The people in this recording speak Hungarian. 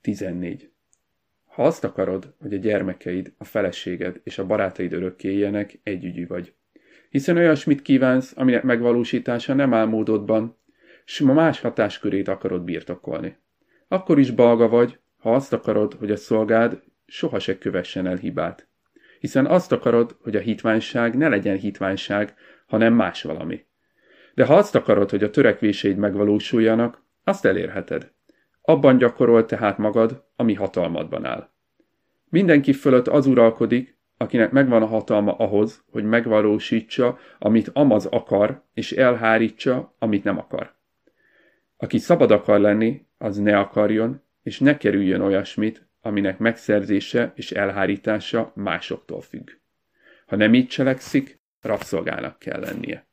14. Ha azt akarod, hogy a gyermekeid, a feleséged és a barátaid örökké éljenek, együgyű vagy. Hiszen olyasmit kívánsz, aminek megvalósítása nem áll módodban, s ma más hatáskörét akarod birtokolni. Akkor is balga vagy, ha azt akarod, hogy a szolgád soha se kövessen el hibát. Hiszen azt akarod, hogy a hitványság ne legyen hitványság, hanem más valami. De ha azt akarod, hogy a törekvéseid megvalósuljanak, azt elérheted. Abban gyakorol tehát magad, ami hatalmadban áll. Mindenki fölött az uralkodik, akinek megvan a hatalma ahhoz, hogy megvalósítsa, amit amaz akar, és elhárítsa, amit nem akar. Aki szabad akar lenni, az ne akarjon, és ne kerüljön olyasmit, aminek megszerzése és elhárítása másoktól függ. Ha nem így cselekszik, rabszolgának kell lennie.